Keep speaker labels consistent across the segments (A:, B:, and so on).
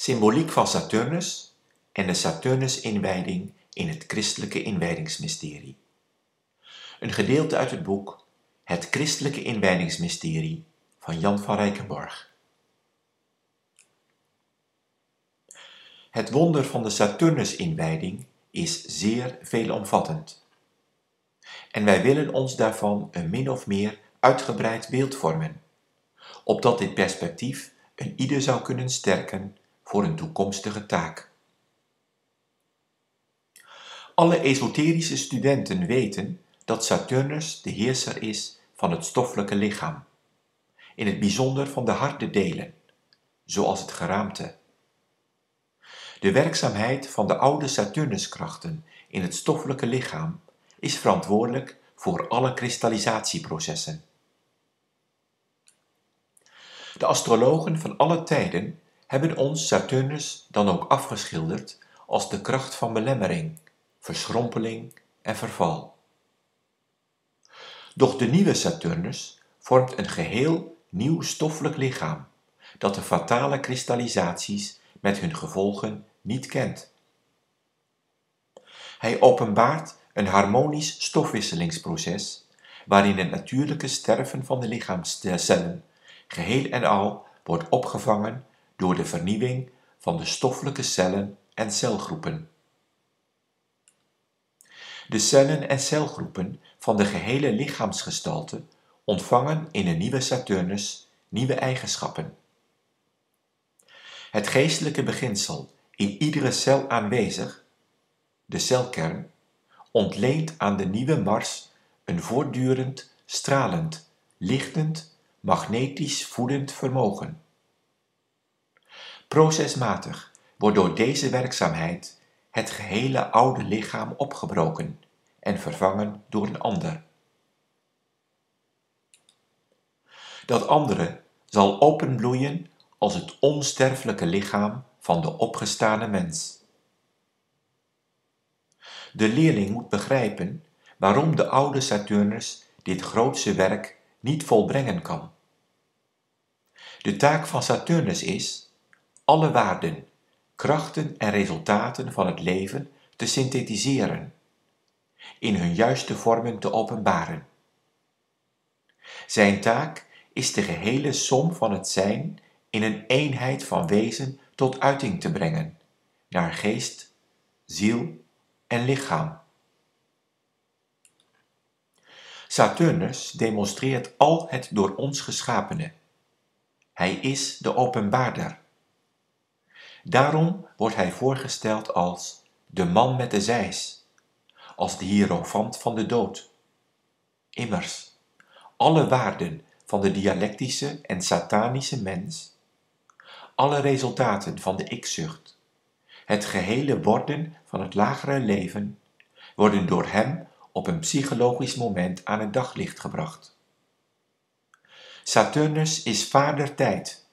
A: Symboliek van Saturnus en de Saturnus-inwijding in het christelijke inwijdingsmysterie. Een gedeelte uit het boek Het christelijke inwijdingsmysterie van Jan van Rijkenborg. Het wonder van de Saturnus-inwijding is zeer veelomvattend. En wij willen ons daarvan een min of meer uitgebreid beeld vormen, opdat dit perspectief een ieder zou kunnen sterken voor een toekomstige taak. Alle esoterische studenten weten dat Saturnus de heerser is van het stoffelijke lichaam, in het bijzonder van de harde delen, zoals het geraamte. De werkzaamheid van de oude Saturnuskrachten in het stoffelijke lichaam is verantwoordelijk voor alle kristallisatieprocessen. De astrologen van alle tijden hebben ons Saturnus dan ook afgeschilderd als de kracht van belemmering, verschrompeling en verval. Doch de nieuwe Saturnus vormt een geheel nieuw stoffelijk lichaam dat de fatale kristallisaties met hun gevolgen niet kent. Hij openbaart een harmonisch stofwisselingsproces waarin het natuurlijke sterven van de lichaamscellen geheel en al wordt opgevangen door de vernieuwing van de stoffelijke cellen en celgroepen. De cellen en celgroepen van de gehele lichaamsgestalte ontvangen in een nieuwe Saturnus nieuwe eigenschappen. Het geestelijke beginsel in iedere cel aanwezig, de celkern, ontleent aan de nieuwe Mars een voortdurend, stralend, lichtend, magnetisch voedend vermogen. Procesmatig wordt door deze werkzaamheid het gehele oude lichaam opgebroken en vervangen door een ander. Dat andere zal openbloeien als het onsterfelijke lichaam van de opgestane mens. De leerling moet begrijpen waarom de oude Saturnus dit grootse werk niet volbrengen kan. De taak van Saturnus is alle waarden, krachten en resultaten van het leven te synthetiseren, in hun juiste vormen te openbaren. Zijn taak is de gehele som van het zijn in een eenheid van wezen tot uiting te brengen, naar geest, ziel en lichaam. Saturnus demonstreert al het door ons geschapene. Hij is de openbaarder. Daarom wordt hij voorgesteld als de man met de zeis, als de hierofant van de dood. Immers, alle waarden van de dialectische en satanische mens, alle resultaten van de ikzucht, het gehele worden van het lagere leven, worden door hem op een psychologisch moment aan het daglicht gebracht. Saturnus is vader tijd,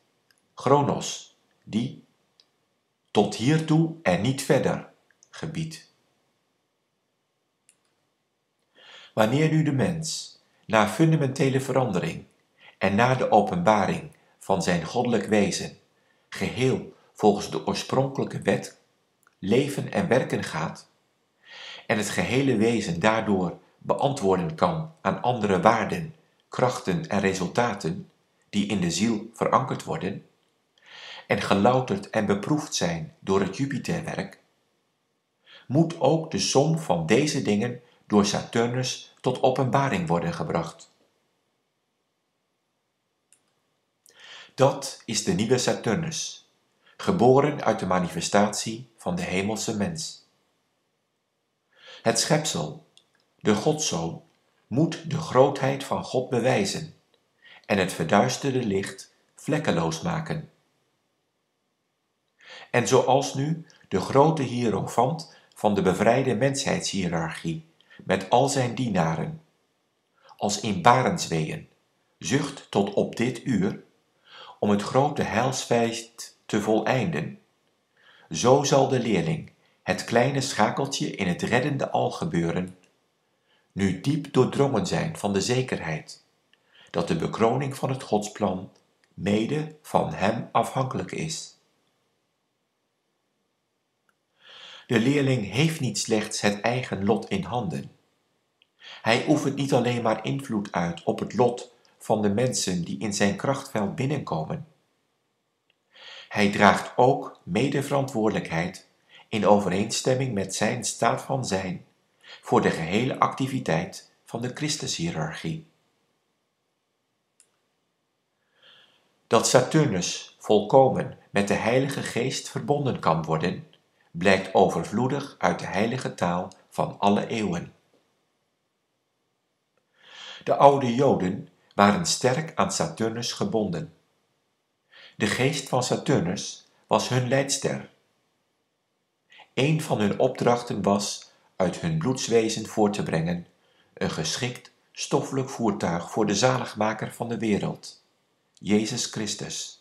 A: Chronos, die tot hiertoe en niet verder gebiedt. Wanneer nu de mens, na fundamentele verandering en na de openbaring van zijn goddelijk wezen, geheel volgens de oorspronkelijke wet leven en werken gaat, en het gehele wezen daardoor beantwoorden kan aan andere waarden, krachten en resultaten die in de ziel verankerd worden, en gelouterd en beproefd zijn door het Jupiterwerk, moet ook de som van deze dingen door Saturnus tot openbaring worden gebracht. Dat is de nieuwe Saturnus, geboren uit de manifestatie van de hemelse mens. Het schepsel, de Godzoon, moet de grootheid van God bewijzen en het verduisterde licht vlekkeloos maken. En zoals nu de grote hierofant van de bevrijde mensheidshiërarchie met al zijn dienaren, als in barensweeën, zucht tot op dit uur, om het grote heilsfeest te voleinden, zo zal de leerling het kleine schakeltje in het reddende al gebeuren, nu diep doordrongen zijn van de zekerheid dat de bekroning van het godsplan mede van hem afhankelijk is. De leerling heeft niet slechts het eigen lot in handen. Hij oefent niet alleen maar invloed uit op het lot van de mensen die in zijn krachtveld binnenkomen. Hij draagt ook medeverantwoordelijkheid in overeenstemming met zijn staat van zijn voor de gehele activiteit van de Christushierarchie. Dat Saturnus volkomen met de Heilige Geest verbonden kan worden, blijkt overvloedig uit de heilige taal van alle eeuwen. De oude Joden waren sterk aan Saturnus gebonden. De geest van Saturnus was hun leidster. Een van hun opdrachten was uit hun bloedswezen voor te brengen een geschikt stoffelijk voertuig voor de zaligmaker van de wereld, Jezus Christus.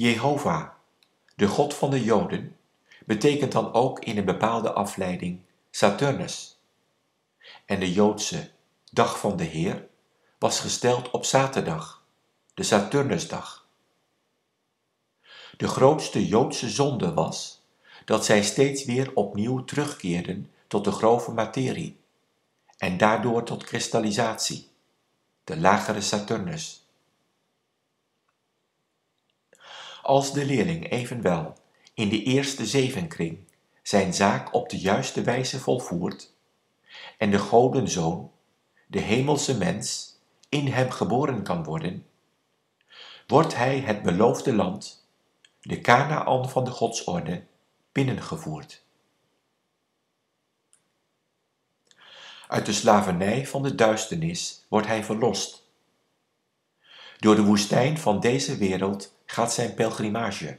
A: Jehovah, de God van de Joden, betekent dan ook in een bepaalde afleiding Saturnus. En de Joodse dag van de Heer was gesteld op zaterdag, de Saturnusdag. De grootste Joodse zonde was dat zij steeds weer opnieuw terugkeerden tot de grove materie en daardoor tot kristallisatie, de lagere Saturnus. Als de leerling evenwel in de eerste zevenkring zijn zaak op de juiste wijze volvoert en de godenzoon, de hemelse mens, in hem geboren kan worden, wordt hij het beloofde land, de Canaan van de godsorde, binnengevoerd. Uit de slavernij van de duisternis wordt hij verlost. Door de woestijn van deze wereld gaat zijn pelgrimage.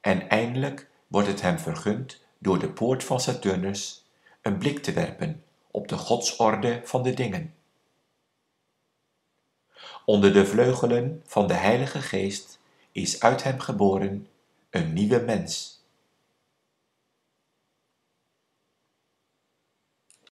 A: En eindelijk wordt het hem vergund door de poort van Saturnus een blik te werpen op de godsorde van de dingen. Onder de vleugelen van de Heilige Geest is uit hem geboren een nieuwe mens